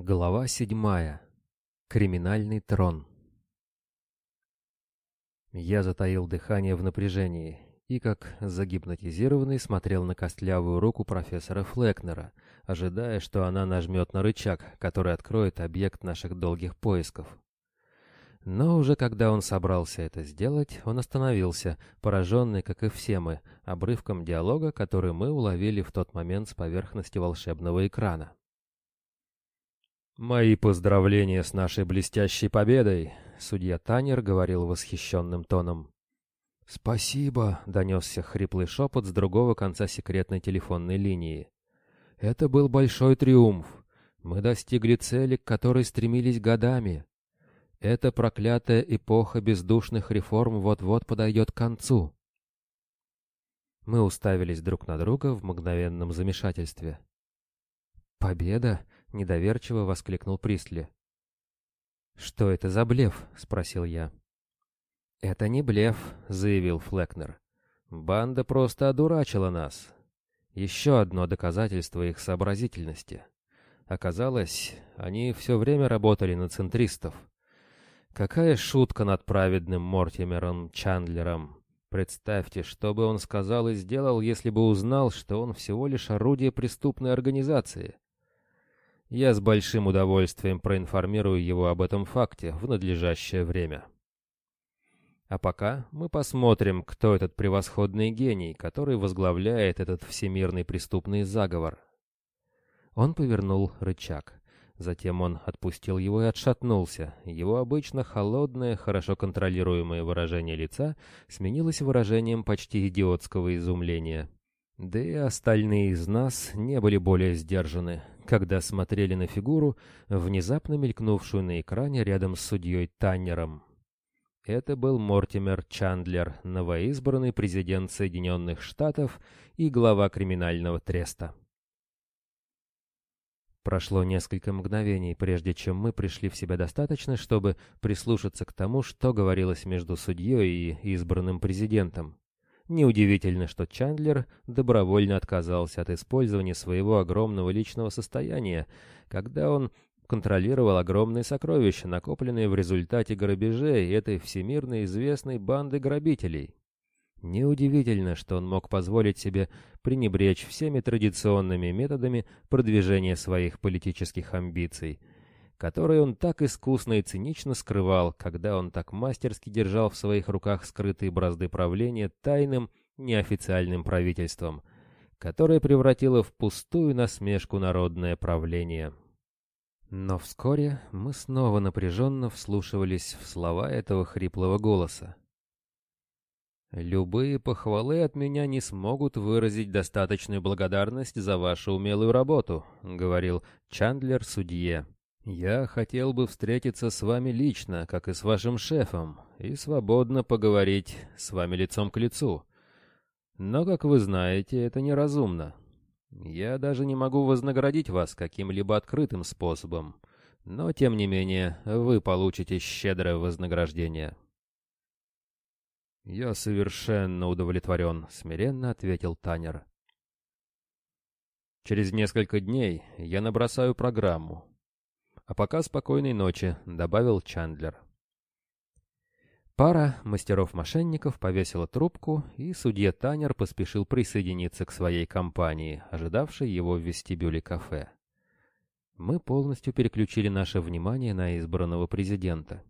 Глава седьмая. Криминальный трон. Я затаил дыхание в напряжении и, как загипнотизированный, смотрел на костлявую руку профессора Флекнера, ожидая, что она нажмет на рычаг, который откроет объект наших долгих поисков. Но уже когда он собрался это сделать, он остановился, пораженный, как и все мы, обрывком диалога, который мы уловили в тот момент с поверхности волшебного экрана. «Мои поздравления с нашей блестящей победой!» — судья Танер говорил восхищенным тоном. «Спасибо!» — донесся хриплый шепот с другого конца секретной телефонной линии. «Это был большой триумф. Мы достигли цели, к которой стремились годами. Эта проклятая эпоха бездушных реформ вот-вот подойдет к концу». Мы уставились друг на друга в мгновенном замешательстве. «Победа?» — недоверчиво воскликнул Пристли. «Что это за блеф?» — спросил я. «Это не блеф», — заявил Флекнер. «Банда просто одурачила нас. Еще одно доказательство их сообразительности. Оказалось, они все время работали на центристов. Какая шутка над праведным Мортимером Чандлером. Представьте, что бы он сказал и сделал, если бы узнал, что он всего лишь орудие преступной организации. Я с большим удовольствием проинформирую его об этом факте в надлежащее время. А пока мы посмотрим, кто этот превосходный гений, который возглавляет этот всемирный преступный заговор. Он повернул рычаг. Затем он отпустил его и отшатнулся. Его обычно холодное, хорошо контролируемое выражение лица сменилось выражением почти идиотского изумления. Да и остальные из нас не были более сдержаны когда смотрели на фигуру, внезапно мелькнувшую на экране рядом с судьей Таннером. Это был Мортимер Чандлер, новоизбранный президент Соединенных Штатов и глава криминального треста. Прошло несколько мгновений, прежде чем мы пришли в себя достаточно, чтобы прислушаться к тому, что говорилось между судьей и избранным президентом. Неудивительно, что Чандлер добровольно отказался от использования своего огромного личного состояния, когда он контролировал огромные сокровища, накопленные в результате грабежей этой всемирно известной банды грабителей. Неудивительно, что он мог позволить себе пренебречь всеми традиционными методами продвижения своих политических амбиций — который он так искусно и цинично скрывал, когда он так мастерски держал в своих руках скрытые бразды правления тайным, неофициальным правительством, которое превратило в пустую насмешку народное правление. Но вскоре мы снова напряженно вслушивались в слова этого хриплого голоса. «Любые похвалы от меня не смогут выразить достаточную благодарность за вашу умелую работу», — говорил Чандлер судье. Я хотел бы встретиться с вами лично, как и с вашим шефом, и свободно поговорить с вами лицом к лицу. Но, как вы знаете, это неразумно. Я даже не могу вознаградить вас каким-либо открытым способом, но, тем не менее, вы получите щедрое вознаграждение. «Я совершенно удовлетворен», — смиренно ответил Танер. «Через несколько дней я набросаю программу, «А пока спокойной ночи», — добавил Чандлер. Пара мастеров-мошенников повесила трубку, и судья Танер поспешил присоединиться к своей компании, ожидавшей его в вестибюле кафе. Мы полностью переключили наше внимание на избранного президента.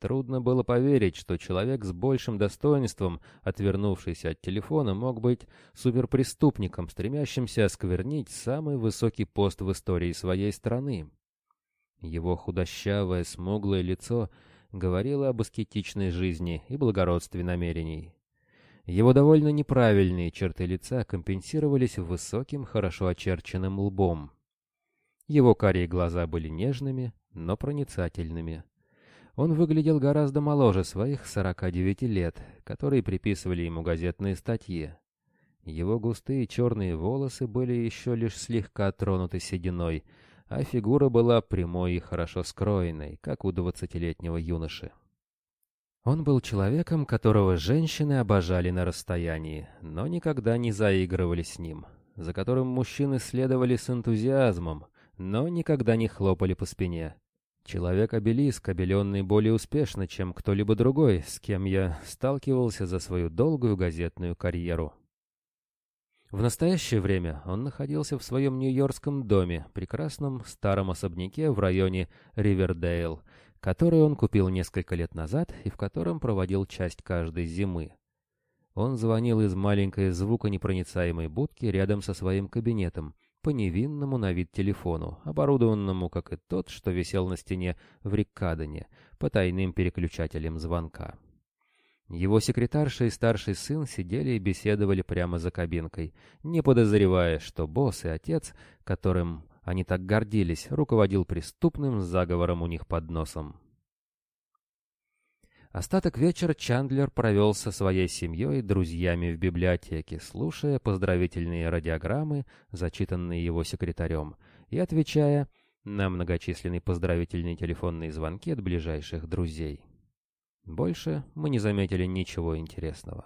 Трудно было поверить, что человек с большим достоинством, отвернувшийся от телефона, мог быть суперпреступником, стремящимся осквернить самый высокий пост в истории своей страны. Его худощавое, смуглое лицо говорило об аскетичной жизни и благородстве намерений. Его довольно неправильные черты лица компенсировались высоким, хорошо очерченным лбом. Его карие глаза были нежными, но проницательными. Он выглядел гораздо моложе своих 49 лет, которые приписывали ему газетные статьи. Его густые черные волосы были еще лишь слегка тронуты сединой — а фигура была прямой и хорошо скроенной, как у двадцатилетнего юноши. Он был человеком, которого женщины обожали на расстоянии, но никогда не заигрывали с ним, за которым мужчины следовали с энтузиазмом, но никогда не хлопали по спине. Человек-обелиск, обеленный более успешно, чем кто-либо другой, с кем я сталкивался за свою долгую газетную карьеру. В настоящее время он находился в своем нью-йоркском доме, прекрасном старом особняке в районе Ривердейл, который он купил несколько лет назад и в котором проводил часть каждой зимы. Он звонил из маленькой звуконепроницаемой будки рядом со своим кабинетом, по невинному на вид телефону, оборудованному, как и тот, что висел на стене в Риккадене, по тайным переключателям звонка. Его секретарша и старший сын сидели и беседовали прямо за кабинкой, не подозревая, что босс и отец, которым они так гордились, руководил преступным заговором у них под носом. Остаток вечера Чандлер провел со своей семьей и друзьями в библиотеке, слушая поздравительные радиограммы, зачитанные его секретарем, и отвечая на многочисленные поздравительные телефонные звонки от ближайших друзей. Больше мы не заметили ничего интересного.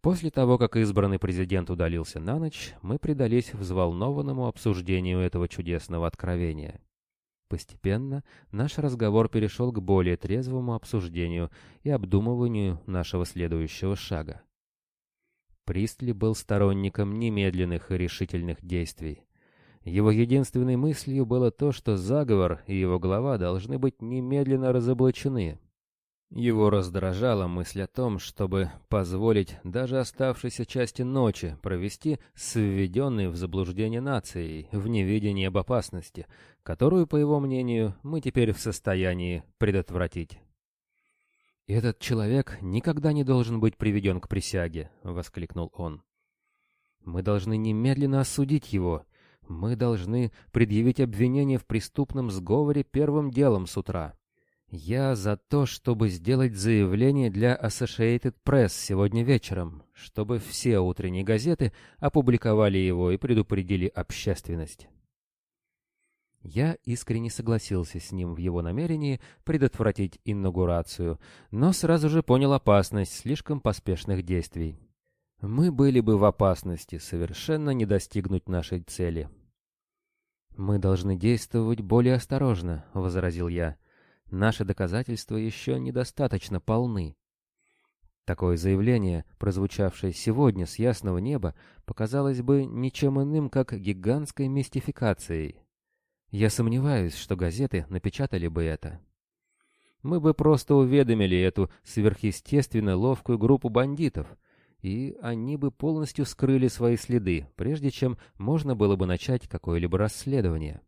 После того, как избранный президент удалился на ночь, мы предались взволнованному обсуждению этого чудесного откровения. Постепенно наш разговор перешел к более трезвому обсуждению и обдумыванию нашего следующего шага. Пристли был сторонником немедленных и решительных действий. Его единственной мыслью было то, что заговор и его глава должны быть немедленно разоблачены. Его раздражала мысль о том, чтобы позволить даже оставшейся части ночи провести с введенной в заблуждение нацией в неведении об опасности, которую, по его мнению, мы теперь в состоянии предотвратить. «Этот человек никогда не должен быть приведен к присяге», — воскликнул он. «Мы должны немедленно осудить его. Мы должны предъявить обвинение в преступном сговоре первым делом с утра». «Я за то, чтобы сделать заявление для Associated Press сегодня вечером, чтобы все утренние газеты опубликовали его и предупредили общественность». Я искренне согласился с ним в его намерении предотвратить инаугурацию, но сразу же понял опасность слишком поспешных действий. Мы были бы в опасности совершенно не достигнуть нашей цели. «Мы должны действовать более осторожно», — возразил я. Наши доказательства еще недостаточно полны. Такое заявление, прозвучавшее сегодня с ясного неба, показалось бы ничем иным, как гигантской мистификацией. Я сомневаюсь, что газеты напечатали бы это. Мы бы просто уведомили эту сверхъестественно ловкую группу бандитов, и они бы полностью скрыли свои следы, прежде чем можно было бы начать какое-либо расследование.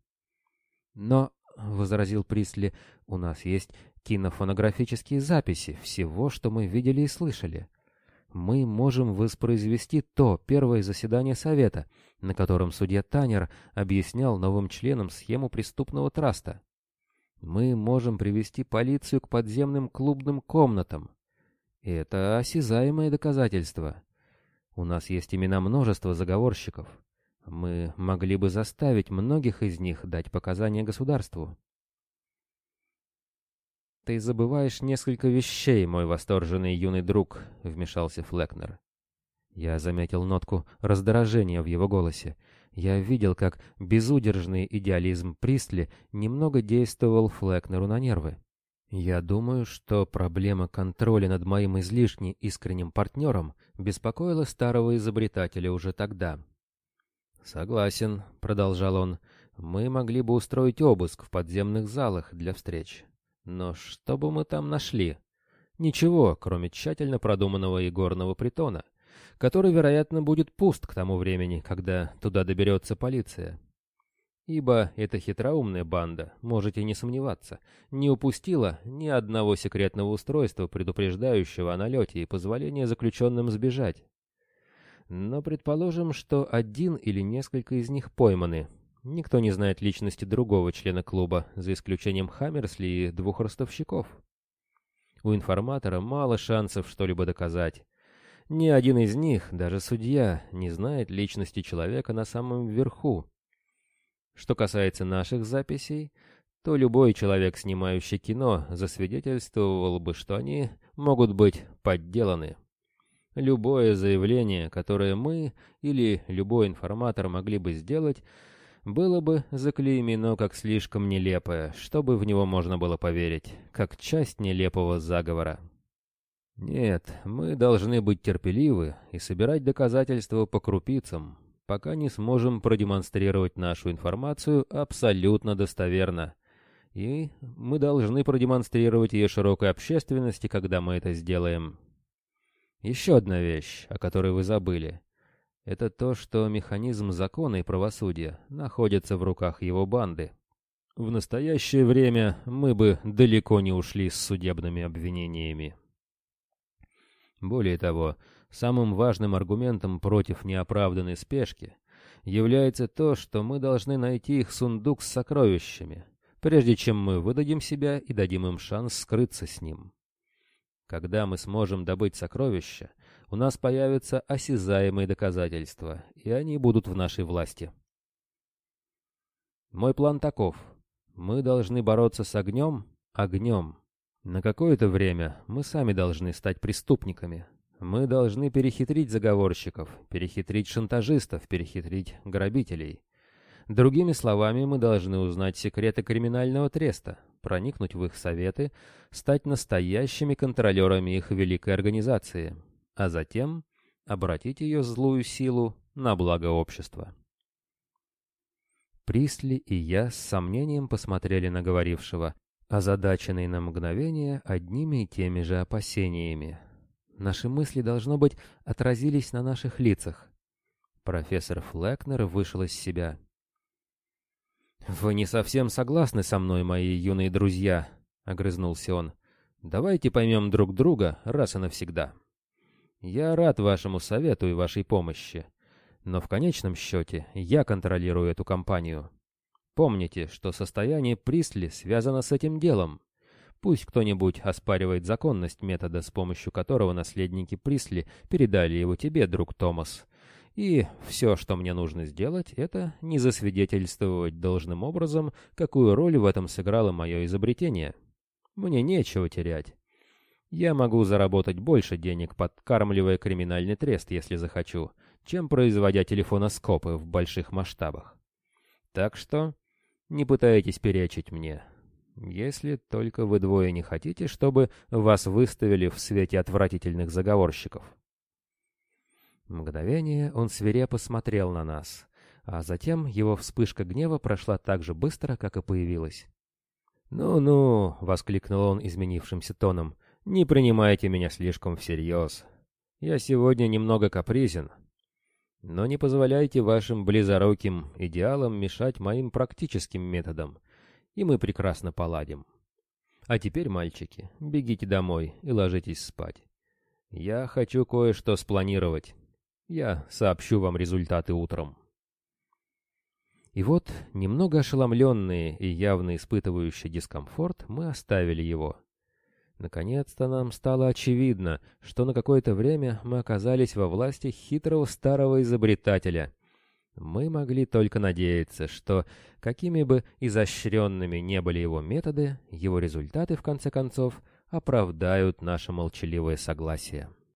Но — возразил Присли, — у нас есть кинофонографические записи всего, что мы видели и слышали. Мы можем воспроизвести то первое заседание Совета, на котором судья Танер объяснял новым членам схему преступного траста. Мы можем привести полицию к подземным клубным комнатам. Это осязаемое доказательство. У нас есть имена множества заговорщиков. Мы могли бы заставить многих из них дать показания государству. «Ты забываешь несколько вещей, мой восторженный юный друг», — вмешался Флекнер. Я заметил нотку раздражения в его голосе. Я видел, как безудержный идеализм Пристли немного действовал Флекнеру на нервы. Я думаю, что проблема контроля над моим излишне искренним партнером беспокоила старого изобретателя уже тогда, «Согласен», — продолжал он, — «мы могли бы устроить обыск в подземных залах для встреч. Но что бы мы там нашли? Ничего, кроме тщательно продуманного игорного притона, который, вероятно, будет пуст к тому времени, когда туда доберется полиция. Ибо эта хитроумная банда, можете не сомневаться, не упустила ни одного секретного устройства, предупреждающего о налете и позволения заключенным сбежать. Но предположим, что один или несколько из них пойманы. Никто не знает личности другого члена клуба, за исключением Хаммерсли и двух ростовщиков. У информатора мало шансов что-либо доказать. Ни один из них, даже судья, не знает личности человека на самом верху. Что касается наших записей, то любой человек, снимающий кино, засвидетельствовал бы, что они могут быть подделаны. Любое заявление, которое мы или любой информатор могли бы сделать, было бы заклеймено как слишком нелепое, чтобы в него можно было поверить, как часть нелепого заговора. Нет, мы должны быть терпеливы и собирать доказательства по крупицам, пока не сможем продемонстрировать нашу информацию абсолютно достоверно. И мы должны продемонстрировать ее широкой общественности, когда мы это сделаем. Еще одна вещь, о которой вы забыли. Это то, что механизм закона и правосудия находится в руках его банды. В настоящее время мы бы далеко не ушли с судебными обвинениями. Более того, самым важным аргументом против неоправданной спешки является то, что мы должны найти их сундук с сокровищами, прежде чем мы выдадим себя и дадим им шанс скрыться с ним. Когда мы сможем добыть сокровища, у нас появятся осязаемые доказательства, и они будут в нашей власти. Мой план таков. Мы должны бороться с огнем огнем. На какое-то время мы сами должны стать преступниками. Мы должны перехитрить заговорщиков, перехитрить шантажистов, перехитрить грабителей. Другими словами, мы должны узнать секреты криминального треста, проникнуть в их советы, стать настоящими контролерами их великой организации а затем обратить ее злую силу на благо общества. Присли и я с сомнением посмотрели на говорившего, озадаченные на мгновение одними и теми же опасениями. Наши мысли, должно быть, отразились на наших лицах. Профессор Флекнер вышел из себя. «Вы не совсем согласны со мной, мои юные друзья», — огрызнулся он. «Давайте поймем друг друга раз и навсегда». Я рад вашему совету и вашей помощи, но в конечном счете я контролирую эту компанию. Помните, что состояние Присли связано с этим делом. Пусть кто-нибудь оспаривает законность метода, с помощью которого наследники Присли передали его тебе, друг Томас. И все, что мне нужно сделать, это не засвидетельствовать должным образом, какую роль в этом сыграло мое изобретение. Мне нечего терять. Я могу заработать больше денег, подкармливая криминальный трест, если захочу, чем производя телефоноскопы в больших масштабах. Так что не пытайтесь перечить мне. Если только вы двое не хотите, чтобы вас выставили в свете отвратительных заговорщиков. Мгновение он свирепо смотрел на нас, а затем его вспышка гнева прошла так же быстро, как и появилась. «Ну-ну», — воскликнул он изменившимся тоном, не принимайте меня слишком всерьез. Я сегодня немного капризен. Но не позволяйте вашим близоруким идеалам мешать моим практическим методам, и мы прекрасно поладим. А теперь, мальчики, бегите домой и ложитесь спать. Я хочу кое-что спланировать. Я сообщу вам результаты утром. И вот, немного ошеломленные и явно испытывающие дискомфорт, мы оставили его. Наконец-то нам стало очевидно, что на какое-то время мы оказались во власти хитрого старого изобретателя. Мы могли только надеяться, что, какими бы изощренными не были его методы, его результаты, в конце концов, оправдают наше молчаливое согласие.